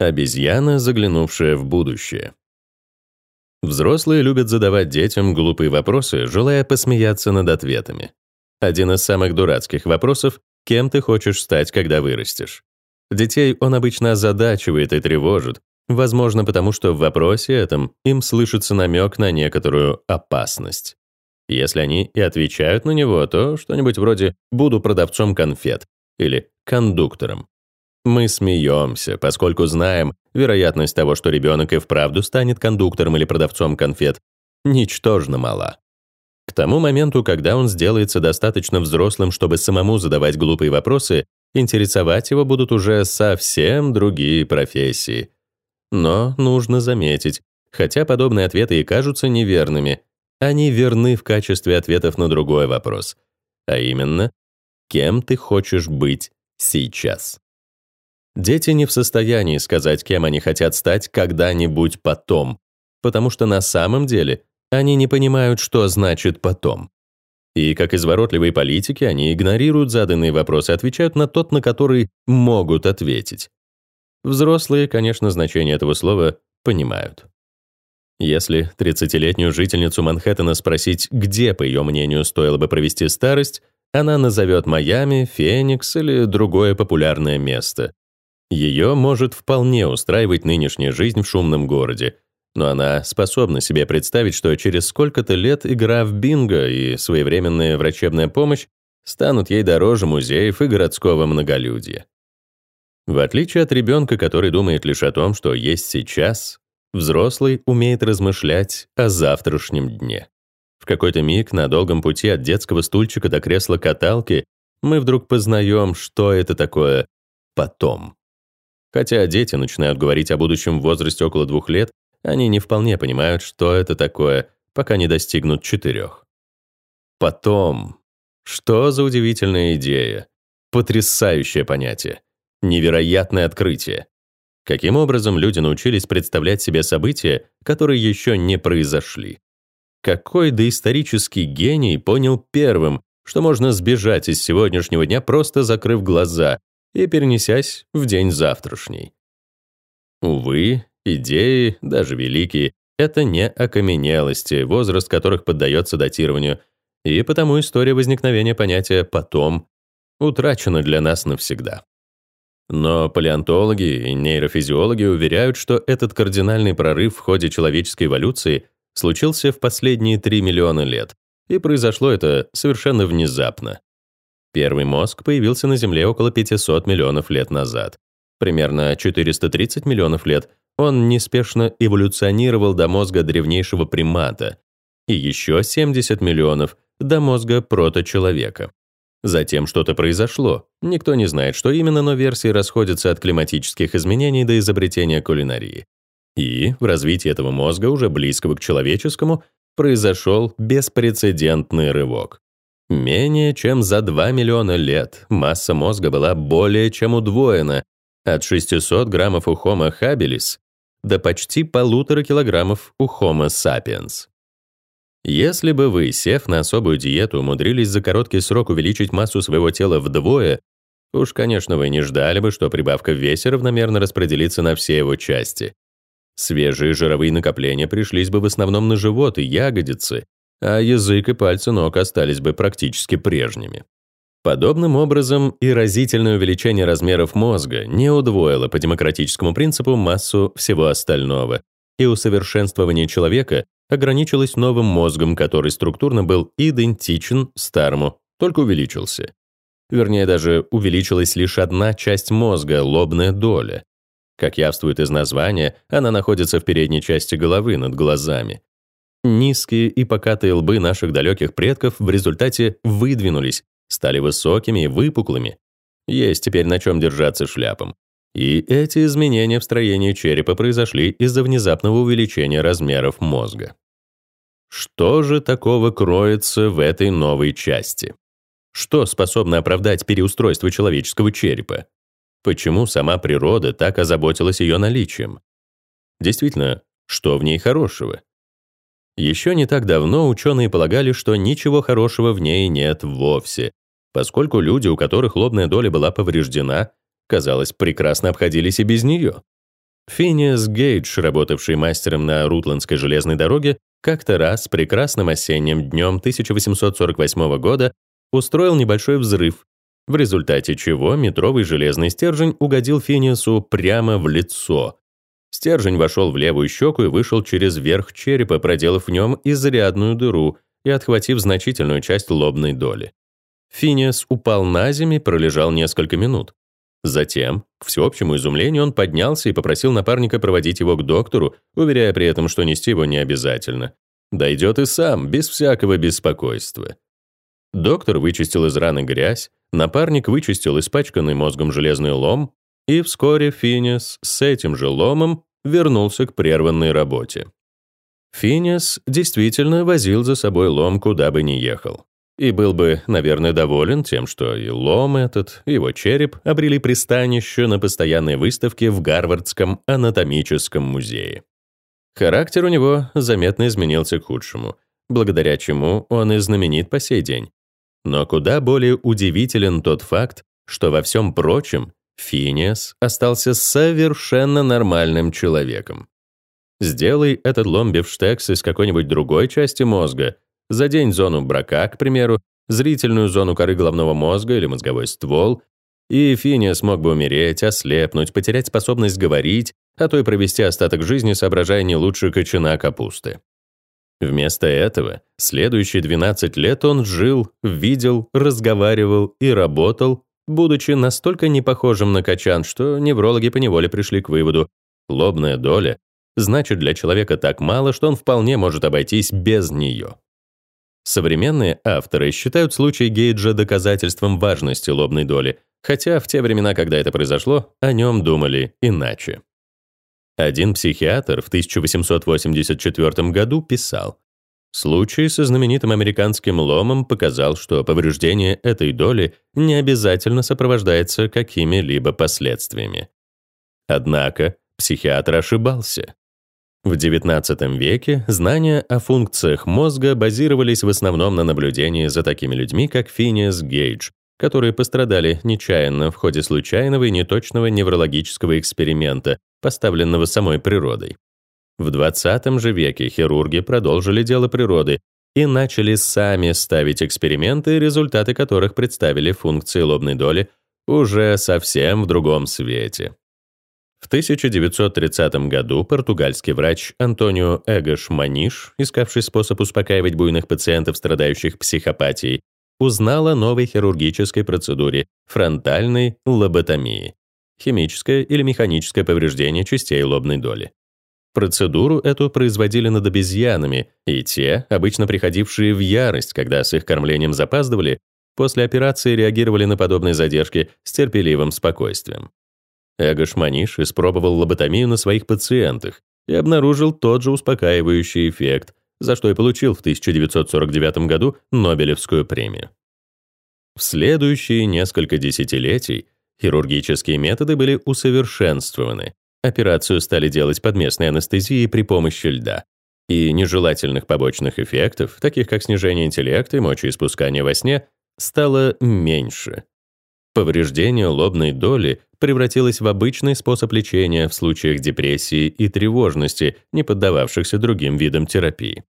Обезьяна, заглянувшая в будущее. Взрослые любят задавать детям глупые вопросы, желая посмеяться над ответами. Один из самых дурацких вопросов — кем ты хочешь стать, когда вырастешь? Детей он обычно озадачивает и тревожит, возможно, потому что в вопросе этом им слышится намек на некоторую опасность. Если они и отвечают на него, то что-нибудь вроде «буду продавцом конфет» или «кондуктором». Мы смеемся, поскольку знаем, вероятность того, что ребенок и вправду станет кондуктором или продавцом конфет, ничтожно мала. К тому моменту, когда он сделается достаточно взрослым, чтобы самому задавать глупые вопросы, интересовать его будут уже совсем другие профессии. Но нужно заметить, хотя подобные ответы и кажутся неверными, они верны в качестве ответов на другой вопрос, а именно, кем ты хочешь быть сейчас? Дети не в состоянии сказать, кем они хотят стать когда-нибудь потом, потому что на самом деле они не понимают, что значит «потом». И, как изворотливые политики, они игнорируют заданные вопросы, отвечают на тот, на который могут ответить. Взрослые, конечно, значение этого слова понимают. Если 30-летнюю жительницу Манхэттена спросить, где, по ее мнению, стоило бы провести старость, она назовет Майами, Феникс или другое популярное место. Ее может вполне устраивать нынешняя жизнь в шумном городе, но она способна себе представить, что через сколько-то лет игра в бинго и своевременная врачебная помощь станут ей дороже музеев и городского многолюдья. В отличие от ребенка, который думает лишь о том, что есть сейчас, взрослый умеет размышлять о завтрашнем дне. В какой-то миг на долгом пути от детского стульчика до кресла каталки мы вдруг познаем, что это такое «потом». Хотя дети начинают говорить о будущем в возрасте около двух лет, они не вполне понимают, что это такое, пока не достигнут четырех. Потом. Что за удивительная идея. Потрясающее понятие. Невероятное открытие. Каким образом люди научились представлять себе события, которые еще не произошли? Какой доисторический гений понял первым, что можно сбежать из сегодняшнего дня, просто закрыв глаза, и перенесясь в день завтрашний. Увы, идеи, даже великие, это не окаменелости, возраст которых поддается датированию, и потому история возникновения понятия «потом» утрачена для нас навсегда. Но палеонтологи и нейрофизиологи уверяют, что этот кардинальный прорыв в ходе человеческой эволюции случился в последние 3 миллиона лет, и произошло это совершенно внезапно. Первый мозг появился на Земле около 500 миллионов лет назад. Примерно 430 миллионов лет он неспешно эволюционировал до мозга древнейшего примата и еще 70 миллионов до мозга проточеловека. Затем что-то произошло. Никто не знает, что именно, но версии расходятся от климатических изменений до изобретения кулинарии. И в развитии этого мозга, уже близкого к человеческому, произошел беспрецедентный рывок. Менее чем за 2 миллиона лет масса мозга была более чем удвоена от 600 граммов у Homo habilis до почти полутора килограммов у Homo sapiens. Если бы вы, сев на особую диету, умудрились за короткий срок увеличить массу своего тела вдвое, уж, конечно, вы не ждали бы, что прибавка в весе равномерно распределится на все его части. Свежие жировые накопления пришлись бы в основном на живот и ягодицы, а язык и пальцы ног остались бы практически прежними. Подобным образом и разительное увеличение размеров мозга не удвоило по демократическому принципу массу всего остального, и усовершенствование человека ограничилось новым мозгом, который структурно был идентичен старому, только увеличился. Вернее, даже увеличилась лишь одна часть мозга, лобная доля. Как явствует из названия, она находится в передней части головы над глазами. Низкие и покатые лбы наших далеких предков в результате выдвинулись, стали высокими и выпуклыми. Есть теперь на чем держаться шляпам. И эти изменения в строении черепа произошли из-за внезапного увеличения размеров мозга. Что же такого кроется в этой новой части? Что способно оправдать переустройство человеческого черепа? Почему сама природа так озаботилась ее наличием? Действительно, что в ней хорошего? Еще не так давно ученые полагали, что ничего хорошего в ней нет вовсе, поскольку люди, у которых лобная доля была повреждена, казалось, прекрасно обходились и без нее. Финиас Гейдж, работавший мастером на Рутландской железной дороге, как-то раз прекрасным осенним днем 1848 года устроил небольшой взрыв, в результате чего метровый железный стержень угодил Финиасу прямо в лицо. Стержень вошел в левую щеку и вышел через верх черепа, проделав в нем изрядную дыру и отхватив значительную часть лобной доли. Финиас упал на землю и пролежал несколько минут. Затем, к всеобщему изумлению, он поднялся и попросил напарника проводить его к доктору, уверяя при этом, что нести его не обязательно. Дойдет и сам, без всякого беспокойства. Доктор вычистил из раны грязь, напарник вычистил испачканный мозгом железный лом, и вскоре Финиас с этим же ломом вернулся к прерванной работе. Финиас действительно возил за собой лом, куда бы ни ехал и был бы, наверное, доволен тем, что и лом этот, и его череп обрели пристанище на постоянной выставке в Гарвардском анатомическом музее. Характер у него заметно изменился к худшему, благодаря чему он и знаменит по сей день. Но куда более удивителен тот факт, что во всем прочем Финиас остался совершенно нормальным человеком. Сделай этот лом бифштекс из какой-нибудь другой части мозга, Задень зону брака, к примеру, зрительную зону коры головного мозга или мозговой ствол, и Финия смог бы умереть, ослепнуть, потерять способность говорить, а то и провести остаток жизни, соображая не лучше кочана капусты. Вместо этого следующие 12 лет он жил, видел, разговаривал и работал, будучи настолько непохожим на качан, что неврологи поневоле пришли к выводу, лобная доля значит для человека так мало, что он вполне может обойтись без нее. Современные авторы считают случай Гейджа доказательством важности лобной доли, хотя в те времена, когда это произошло, о нем думали иначе. Один психиатр в 1884 году писал, Случай со знаменитым американским ломом показал, что повреждение этой доли не обязательно сопровождается какими-либо последствиями. Однако психиатр ошибался. В XIX веке знания о функциях мозга базировались в основном на наблюдении за такими людьми, как Финиас Гейдж, которые пострадали нечаянно в ходе случайного и неточного неврологического эксперимента, поставленного самой природой. В XX же веке хирурги продолжили дело природы и начали сами ставить эксперименты, результаты которых представили функции лобной доли уже совсем в другом свете. В 1930 году португальский врач Антонио Эгош Маниш, искавший способ успокаивать буйных пациентов, страдающих психопатией, узнал о новой хирургической процедуре фронтальной лоботомии химическое или механическое повреждение частей лобной доли. Процедуру эту производили над обезьянами, и те, обычно приходившие в ярость, когда с их кормлением запаздывали, после операции реагировали на подобные задержки с терпеливым спокойствием. Эгош Маниш испробовал лоботомию на своих пациентах и обнаружил тот же успокаивающий эффект, за что и получил в 1949 году Нобелевскую премию. В следующие несколько десятилетий хирургические методы были усовершенствованы. Операцию стали делать под местной анестезией при помощи льда. И нежелательных побочных эффектов, таких как снижение интеллекта и мочеиспускание во сне, стало меньше. Повреждение лобной доли превратилось в обычный способ лечения в случаях депрессии и тревожности, не поддававшихся другим видам терапии.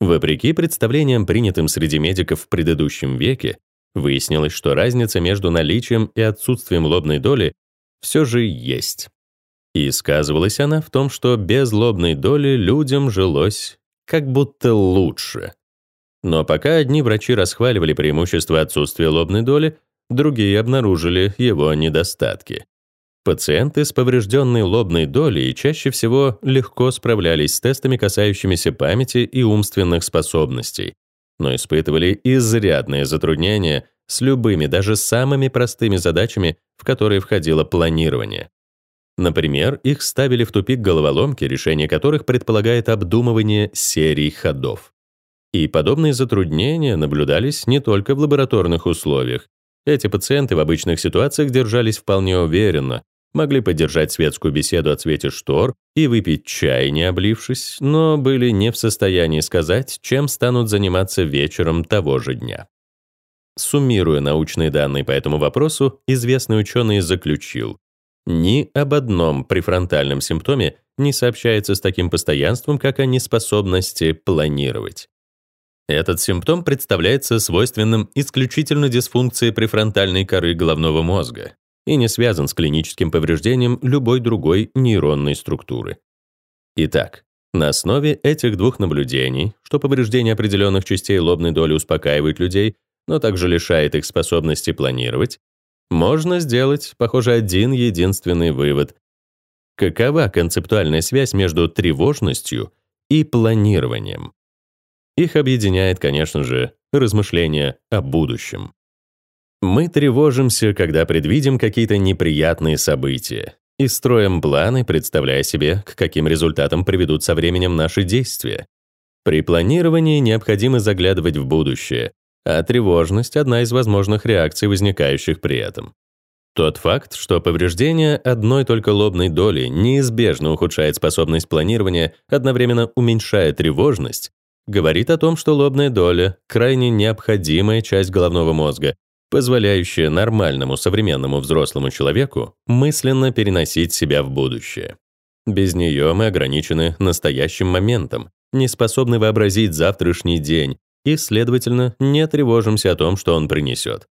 Вопреки представлениям, принятым среди медиков в предыдущем веке, выяснилось, что разница между наличием и отсутствием лобной доли все же есть. И сказывалась она в том, что без лобной доли людям жилось как будто лучше. Но пока одни врачи расхваливали преимущество отсутствия лобной доли, другие обнаружили его недостатки. Пациенты с поврежденной лобной долей чаще всего легко справлялись с тестами, касающимися памяти и умственных способностей, но испытывали изрядные затруднения с любыми, даже самыми простыми задачами, в которые входило планирование. Например, их ставили в тупик головоломки, решение которых предполагает обдумывание серий ходов. И подобные затруднения наблюдались не только в лабораторных условиях, эти пациенты в обычных ситуациях держались вполне уверенно, могли поддержать светскую беседу о цвете штор и выпить чай, не облившись, но были не в состоянии сказать, чем станут заниматься вечером того же дня. Суммируя научные данные по этому вопросу, известный ученый заключил, Ни об одном префронтальном симптоме не сообщается с таким постоянством, как о неспособности планировать. Этот симптом представляется свойственным исключительно дисфункции префронтальной коры головного мозга и не связан с клиническим повреждением любой другой нейронной структуры. Итак, на основе этих двух наблюдений, что повреждение определенных частей лобной доли успокаивает людей, но также лишает их способности планировать, можно сделать, похоже, один единственный вывод. Какова концептуальная связь между тревожностью и планированием? Их объединяет, конечно же, размышления о будущем. Мы тревожимся, когда предвидим какие-то неприятные события и строим планы, представляя себе, к каким результатам приведут со временем наши действия. При планировании необходимо заглядывать в будущее, а тревожность — одна из возможных реакций, возникающих при этом. Тот факт, что повреждение одной только лобной доли неизбежно ухудшает способность планирования, одновременно уменьшая тревожность, говорит о том, что лобная доля — крайне необходимая часть головного мозга, позволяющая нормальному современному взрослому человеку мысленно переносить себя в будущее. Без нее мы ограничены настоящим моментом, не способны вообразить завтрашний день и, следовательно, не тревожимся о том, что он принесет.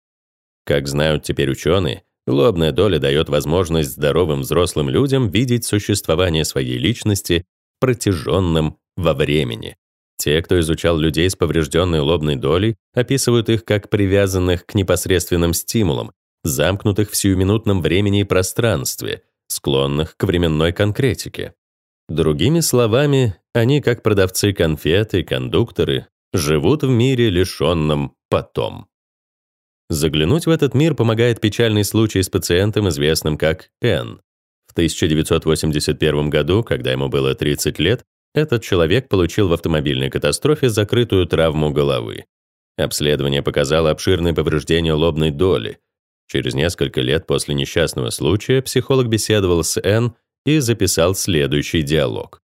Как знают теперь ученые, лобная доля дает возможность здоровым взрослым людям видеть существование своей личности протяженным во времени. Те, кто изучал людей с поврежденной лобной долей, описывают их как привязанных к непосредственным стимулам, замкнутых в сиюминутном времени и пространстве, склонных к временной конкретике. Другими словами, они, как продавцы конфет и кондукторы, живут в мире, лишенном потом. Заглянуть в этот мир помогает печальный случай с пациентом, известным как Н. В 1981 году, когда ему было 30 лет, этот человек получил в автомобильной катастрофе закрытую травму головы. Обследование показало обширное повреждение лобной доли. Через несколько лет после несчастного случая психолог беседовал с Н и записал следующий диалог.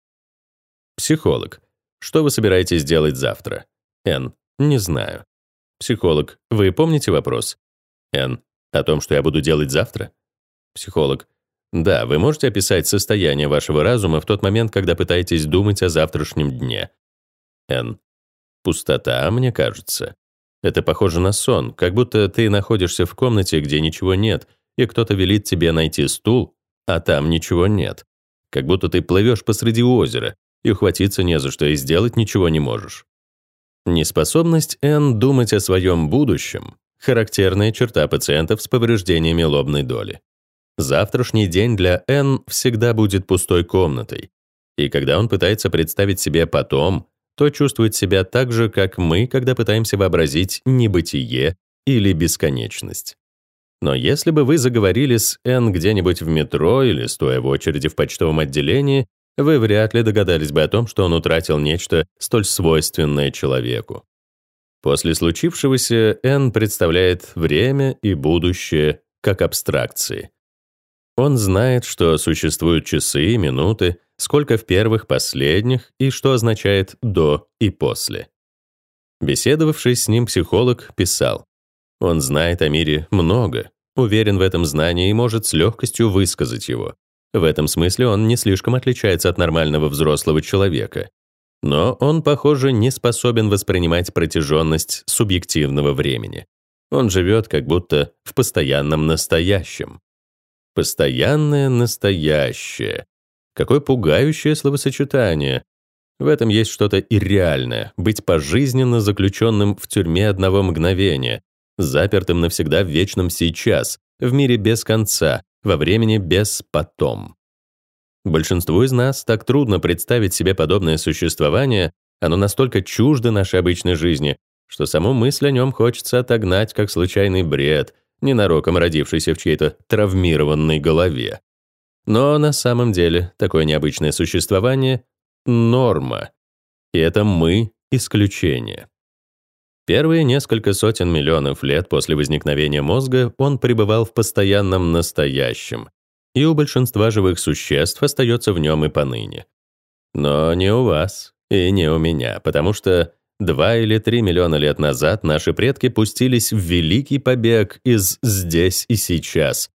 Психолог. Что вы собираетесь делать завтра? Н. Не знаю. Психолог. Вы помните вопрос? Н. О том, что я буду делать завтра? Психолог. Да, вы можете описать состояние вашего разума в тот момент, когда пытаетесь думать о завтрашнем дне. Н. Пустота, мне кажется. Это похоже на сон, как будто ты находишься в комнате, где ничего нет, и кто-то велит тебе найти стул, а там ничего нет. Как будто ты плывешь посреди озера, и ухватиться не за что, и сделать ничего не можешь. Неспособность Н думать о своем будущем — характерная черта пациентов с повреждениями лобной доли. Завтрашний день для Н всегда будет пустой комнатой. И когда он пытается представить себе потом, то чувствует себя так же, как мы, когда пытаемся вообразить небытие или бесконечность. Но если бы вы заговорили с Н где-нибудь в метро или стоя в очереди в почтовом отделении, вы вряд ли догадались бы о том, что он утратил нечто столь свойственное человеку. После случившегося Н представляет время и будущее как абстракции. Он знает, что существуют часы и минуты, сколько в первых, последних, и что означает «до» и «после». Беседовавший с ним психолог писал, «Он знает о мире много, уверен в этом знании и может с легкостью высказать его. В этом смысле он не слишком отличается от нормального взрослого человека. Но он, похоже, не способен воспринимать протяженность субъективного времени. Он живет как будто в постоянном настоящем. Постоянное настоящее. Какое пугающее словосочетание. В этом есть что-то ирреальное, быть пожизненно заключенным в тюрьме одного мгновения, запертым навсегда в вечном сейчас, в мире без конца, во времени без потом. Большинству из нас так трудно представить себе подобное существование, оно настолько чуждо нашей обычной жизни, что саму мысль о нем хочется отогнать как случайный бред, ненароком родившийся в чьей-то травмированной голове. Но на самом деле такое необычное существование — норма. И это мы — исключение. Первые несколько сотен миллионов лет после возникновения мозга он пребывал в постоянном настоящем, и у большинства живых существ остается в нем и поныне. Но не у вас и не у меня, потому что Два или три миллиона лет назад наши предки пустились в великий побег из «здесь и сейчас»,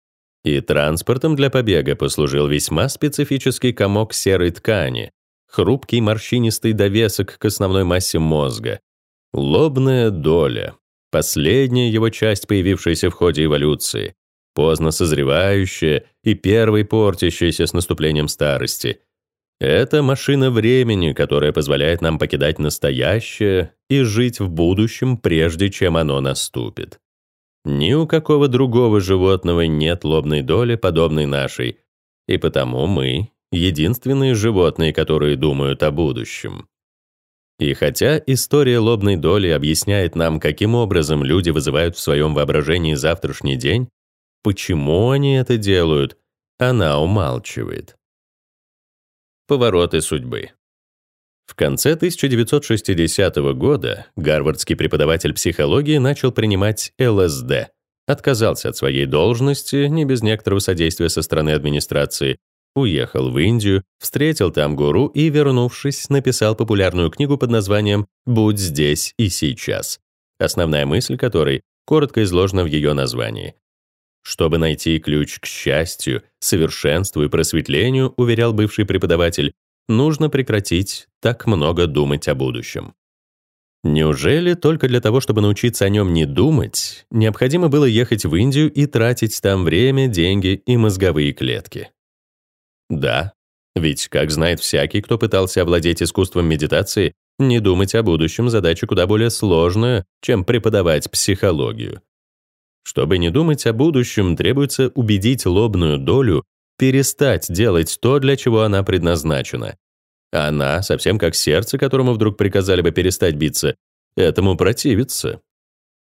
И транспортом для побега послужил весьма специфический комок серой ткани, хрупкий морщинистый довесок к основной массе мозга. Лобная доля, последняя его часть, появившаяся в ходе эволюции, поздно созревающая и первой портящаяся с наступлением старости. Это машина времени, которая позволяет нам покидать настоящее и жить в будущем, прежде чем оно наступит. Ни у какого другого животного нет лобной доли, подобной нашей, и потому мы — единственные животные, которые думают о будущем. И хотя история лобной доли объясняет нам, каким образом люди вызывают в своем воображении завтрашний день, почему они это делают, она умалчивает. Повороты судьбы. В конце 1960 года гарвардский преподаватель психологии начал принимать ЛСД, отказался от своей должности, не без некоторого содействия со стороны администрации, уехал в Индию, встретил там гуру и, вернувшись, написал популярную книгу под названием «Будь здесь и сейчас», основная мысль которой коротко изложена в ее названии. Чтобы найти ключ к счастью, совершенству и просветлению, уверял бывший преподаватель, нужно прекратить так много думать о будущем. Неужели только для того, чтобы научиться о нем не думать, необходимо было ехать в Индию и тратить там время, деньги и мозговые клетки? Да, ведь, как знает всякий, кто пытался овладеть искусством медитации, не думать о будущем задача куда более сложная, чем преподавать психологию. Чтобы не думать о будущем, требуется убедить лобную долю перестать делать то, для чего она предназначена. Она, совсем как сердце, которому вдруг приказали бы перестать биться, этому противится.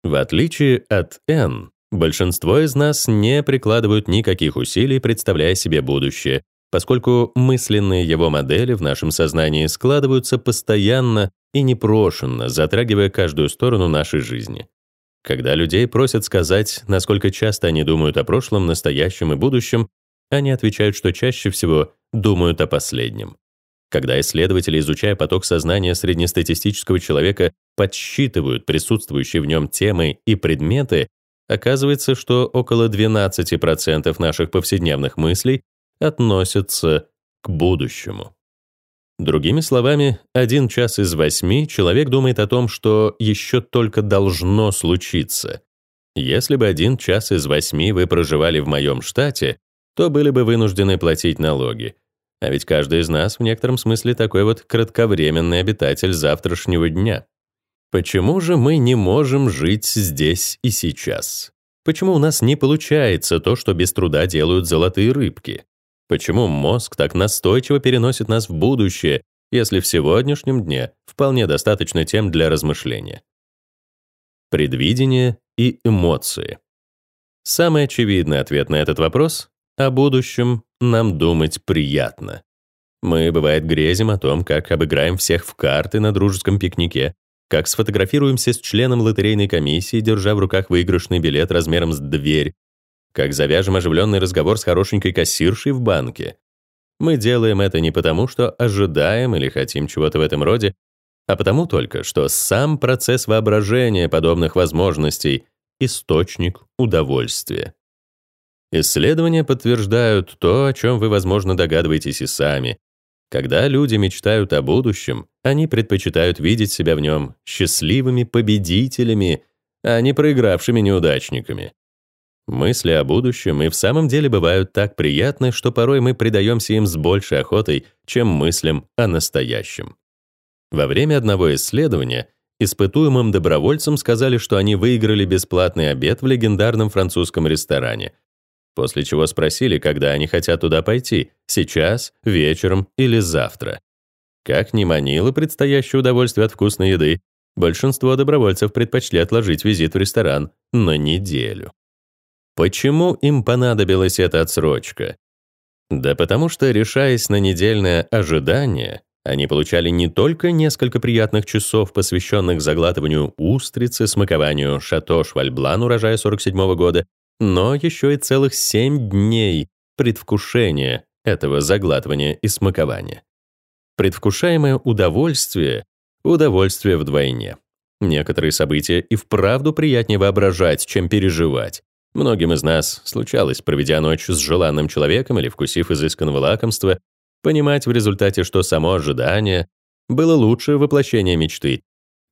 В отличие от N, большинство из нас не прикладывают никаких усилий, представляя себе будущее, поскольку мысленные его модели в нашем сознании складываются постоянно и непрошенно, затрагивая каждую сторону нашей жизни. Когда людей просят сказать, насколько часто они думают о прошлом, настоящем и будущем, они отвечают, что чаще всего думают о последнем. Когда исследователи, изучая поток сознания среднестатистического человека, подсчитывают присутствующие в нем темы и предметы, оказывается, что около 12% наших повседневных мыслей относятся к будущему. Другими словами, один час из восьми человек думает о том, что еще только должно случиться. Если бы один час из восьми вы проживали в моем штате, то были бы вынуждены платить налоги. А ведь каждый из нас в некотором смысле такой вот кратковременный обитатель завтрашнего дня. Почему же мы не можем жить здесь и сейчас? Почему у нас не получается то, что без труда делают золотые рыбки? Почему мозг так настойчиво переносит нас в будущее, если в сегодняшнем дне вполне достаточно тем для размышления? Предвидение и эмоции. Самый очевидный ответ на этот вопрос — о будущем нам думать приятно. Мы, бывает, грезим о том, как обыграем всех в карты на дружеском пикнике, как сфотографируемся с членом лотерейной комиссии, держа в руках выигрышный билет размером с дверь, как завяжем оживленный разговор с хорошенькой кассиршей в банке. Мы делаем это не потому, что ожидаем или хотим чего-то в этом роде, а потому только, что сам процесс воображения подобных возможностей — источник удовольствия. Исследования подтверждают то, о чем вы, возможно, догадываетесь и сами. Когда люди мечтают о будущем, они предпочитают видеть себя в нем счастливыми победителями, а не проигравшими неудачниками. Мысли о будущем и в самом деле бывают так приятны, что порой мы предаемся им с большей охотой, чем мыслям о настоящем. Во время одного исследования испытуемым добровольцам сказали, что они выиграли бесплатный обед в легендарном французском ресторане, после чего спросили, когда они хотят туда пойти — сейчас, вечером или завтра. Как ни манило предстоящее удовольствие от вкусной еды, большинство добровольцев предпочли отложить визит в ресторан на неделю. Почему им понадобилась эта отсрочка? Да потому что, решаясь на недельное ожидание, они получали не только несколько приятных часов, посвященных заглатыванию устрицы, смакованию шато Швальблан урожая 47 -го года, но еще и целых семь дней предвкушения этого заглатывания и смакования. Предвкушаемое удовольствие — удовольствие вдвойне. Некоторые события и вправду приятнее воображать, чем переживать. Многим из нас случалось, проведя ночь с желанным человеком или вкусив изысканного лакомства, понимать в результате, что само ожидание было лучше воплощения мечты,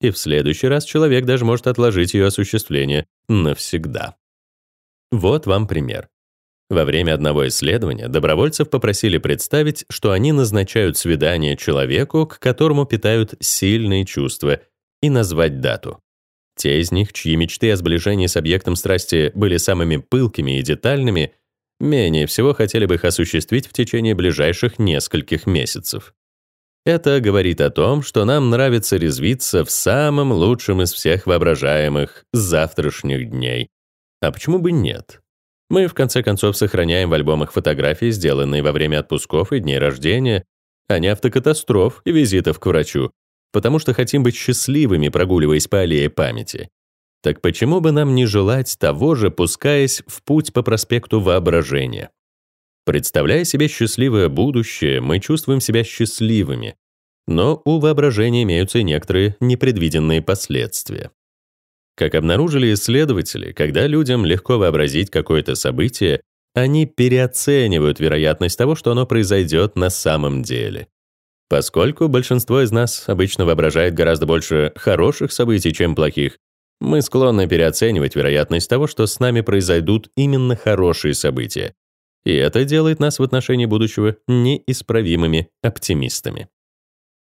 и в следующий раз человек даже может отложить ее осуществление навсегда. Вот вам пример. Во время одного исследования добровольцев попросили представить, что они назначают свидание человеку, к которому питают сильные чувства, и назвать дату. Те из них, чьи мечты о сближении с объектом страсти были самыми пылкими и детальными, менее всего хотели бы их осуществить в течение ближайших нескольких месяцев. Это говорит о том, что нам нравится резвиться в самом лучшем из всех воображаемых завтрашних дней. А почему бы нет? Мы, в конце концов, сохраняем в альбомах фотографии, сделанные во время отпусков и дней рождения, а не автокатастроф и визитов к врачу, потому что хотим быть счастливыми, прогуливаясь по аллее памяти. Так почему бы нам не желать того же, пускаясь в путь по проспекту воображения? Представляя себе счастливое будущее, мы чувствуем себя счастливыми, но у воображения имеются некоторые непредвиденные последствия. Как обнаружили исследователи, когда людям легко вообразить какое-то событие, они переоценивают вероятность того, что оно произойдет на самом деле. Поскольку большинство из нас обычно воображает гораздо больше хороших событий, чем плохих, мы склонны переоценивать вероятность того, что с нами произойдут именно хорошие события. И это делает нас в отношении будущего неисправимыми оптимистами.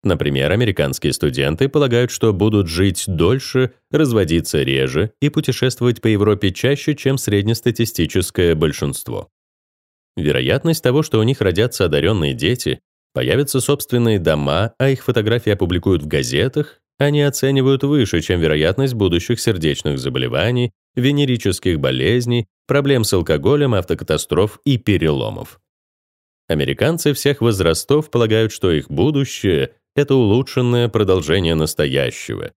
Например, американские студенты полагают, что будут жить дольше, разводиться реже и путешествовать по Европе чаще, чем среднестатистическое большинство. Вероятность того, что у них родятся одаренные дети, появятся собственные дома, а их фотографии опубликуют в газетах, они оценивают выше, чем вероятность будущих сердечных заболеваний, венерических болезней, проблем с алкоголем, автокатастроф и переломов. Американцы всех возрастов полагают, что их будущее это улучшенное продолжение настоящего.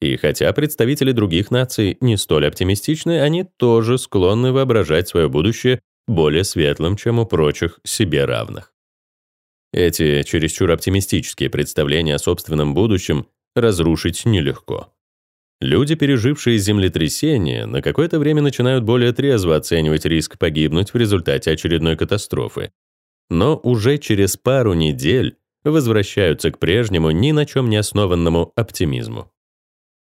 И хотя представители других наций не столь оптимистичны, они тоже склонны воображать свое будущее более светлым, чем у прочих себе равных. Эти чересчур оптимистические представления о собственном будущем разрушить нелегко. Люди, пережившие землетрясение, на какое-то время начинают более трезво оценивать риск погибнуть в результате очередной катастрофы. Но уже через пару недель возвращаются к прежнему, ни на чем не основанному оптимизму.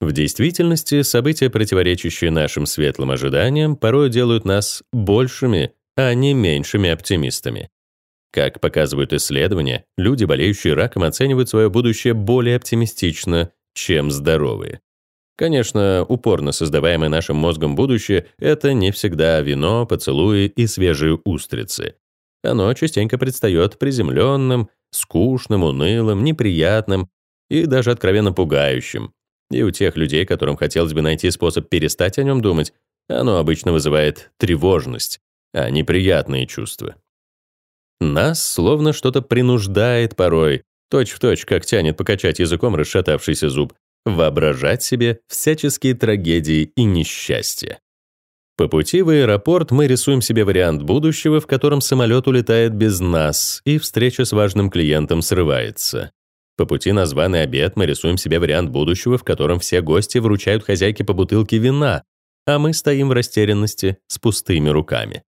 В действительности, события, противоречащие нашим светлым ожиданиям, порой делают нас большими, а не меньшими оптимистами. Как показывают исследования, люди, болеющие раком, оценивают свое будущее более оптимистично, чем здоровые. Конечно, упорно создаваемое нашим мозгом будущее — это не всегда вино, поцелуи и свежие устрицы. Оно частенько предстает приземленным, скучным, унылым, неприятным и даже откровенно пугающим. И у тех людей, которым хотелось бы найти способ перестать о нем думать, оно обычно вызывает тревожность, а неприятные чувства. Нас словно что-то принуждает порой, точь-в-точь, точь, как тянет покачать языком расшатавшийся зуб, воображать себе всяческие трагедии и несчастья. По пути в аэропорт мы рисуем себе вариант будущего, в котором самолет улетает без нас, и встреча с важным клиентом срывается. По пути на званый обед мы рисуем себе вариант будущего, в котором все гости вручают хозяйке по бутылке вина, а мы стоим в растерянности с пустыми руками.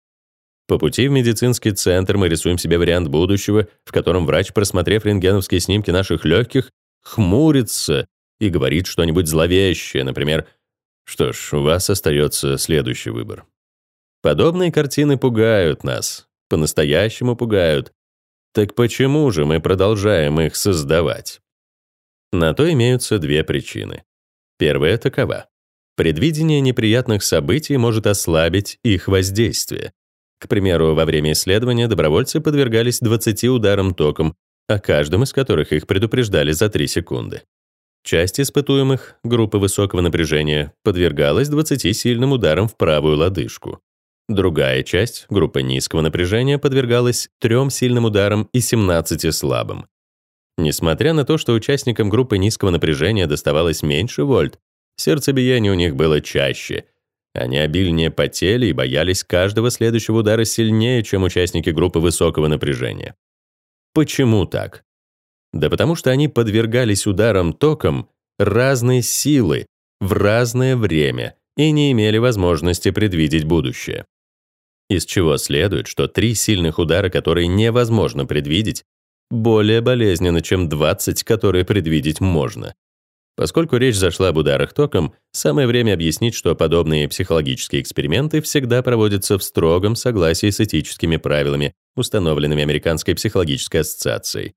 По пути в медицинский центр мы рисуем себе вариант будущего, в котором врач, просмотрев рентгеновские снимки наших легких, хмурится и говорит что-нибудь зловещее, например, что ж, у вас остается следующий выбор. Подобные картины пугают нас, по-настоящему пугают. Так почему же мы продолжаем их создавать? На то имеются две причины. Первая такова. Предвидение неприятных событий может ослабить их воздействие. К примеру, во время исследования добровольцы подвергались 20 ударам током, о каждом из которых их предупреждали за 3 секунды. Часть испытуемых, группа высокого напряжения, подвергалась 20 сильным ударам в правую лодыжку. Другая часть, группа низкого напряжения, подвергалась трем сильным ударам и 17 слабым. Несмотря на то, что участникам группы низкого напряжения доставалось меньше вольт, сердцебиение у них было чаще. Они обильнее потели и боялись каждого следующего удара сильнее, чем участники группы высокого напряжения. Почему так? Да потому что они подвергались ударам током разной силы в разное время и не имели возможности предвидеть будущее. Из чего следует, что три сильных удара, которые невозможно предвидеть, более болезненны, чем 20, которые предвидеть можно. Поскольку речь зашла об ударах током, самое время объяснить, что подобные психологические эксперименты всегда проводятся в строгом согласии с этическими правилами, установленными Американской психологической ассоциацией,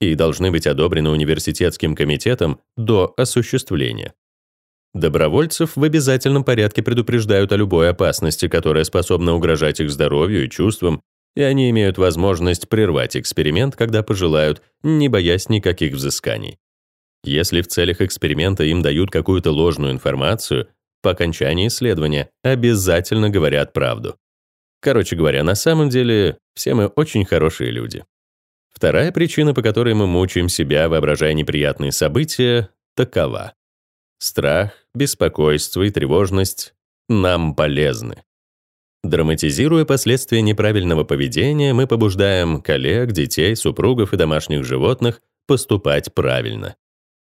и должны быть одобрены университетским комитетом до осуществления. Добровольцев в обязательном порядке предупреждают о любой опасности, которая способна угрожать их здоровью и чувствам, и они имеют возможность прервать эксперимент, когда пожелают, не боясь никаких взысканий. Если в целях эксперимента им дают какую-то ложную информацию, по окончании исследования обязательно говорят правду. Короче говоря, на самом деле все мы очень хорошие люди. Вторая причина, по которой мы мучаем себя, воображая неприятные события, такова. Страх, беспокойство и тревожность нам полезны. Драматизируя последствия неправильного поведения, мы побуждаем коллег, детей, супругов и домашних животных поступать правильно.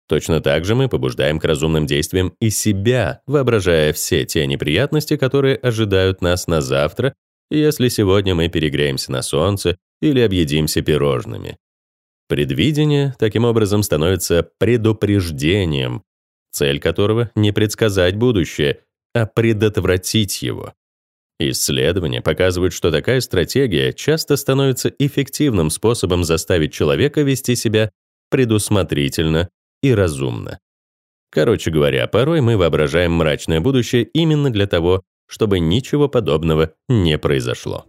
Точно так же мы побуждаем к разумным действиям и себя, воображая все те неприятности, которые ожидают нас на завтра, если сегодня мы перегреемся на солнце или объедимся пирожными. Предвидение таким образом становится предупреждением, цель которого не предсказать будущее, а предотвратить его. Исследования показывают, что такая стратегия часто становится эффективным способом заставить человека вести себя предусмотрительно и разумно. Короче говоря, порой мы воображаем мрачное будущее именно для того, чтобы ничего подобного не произошло.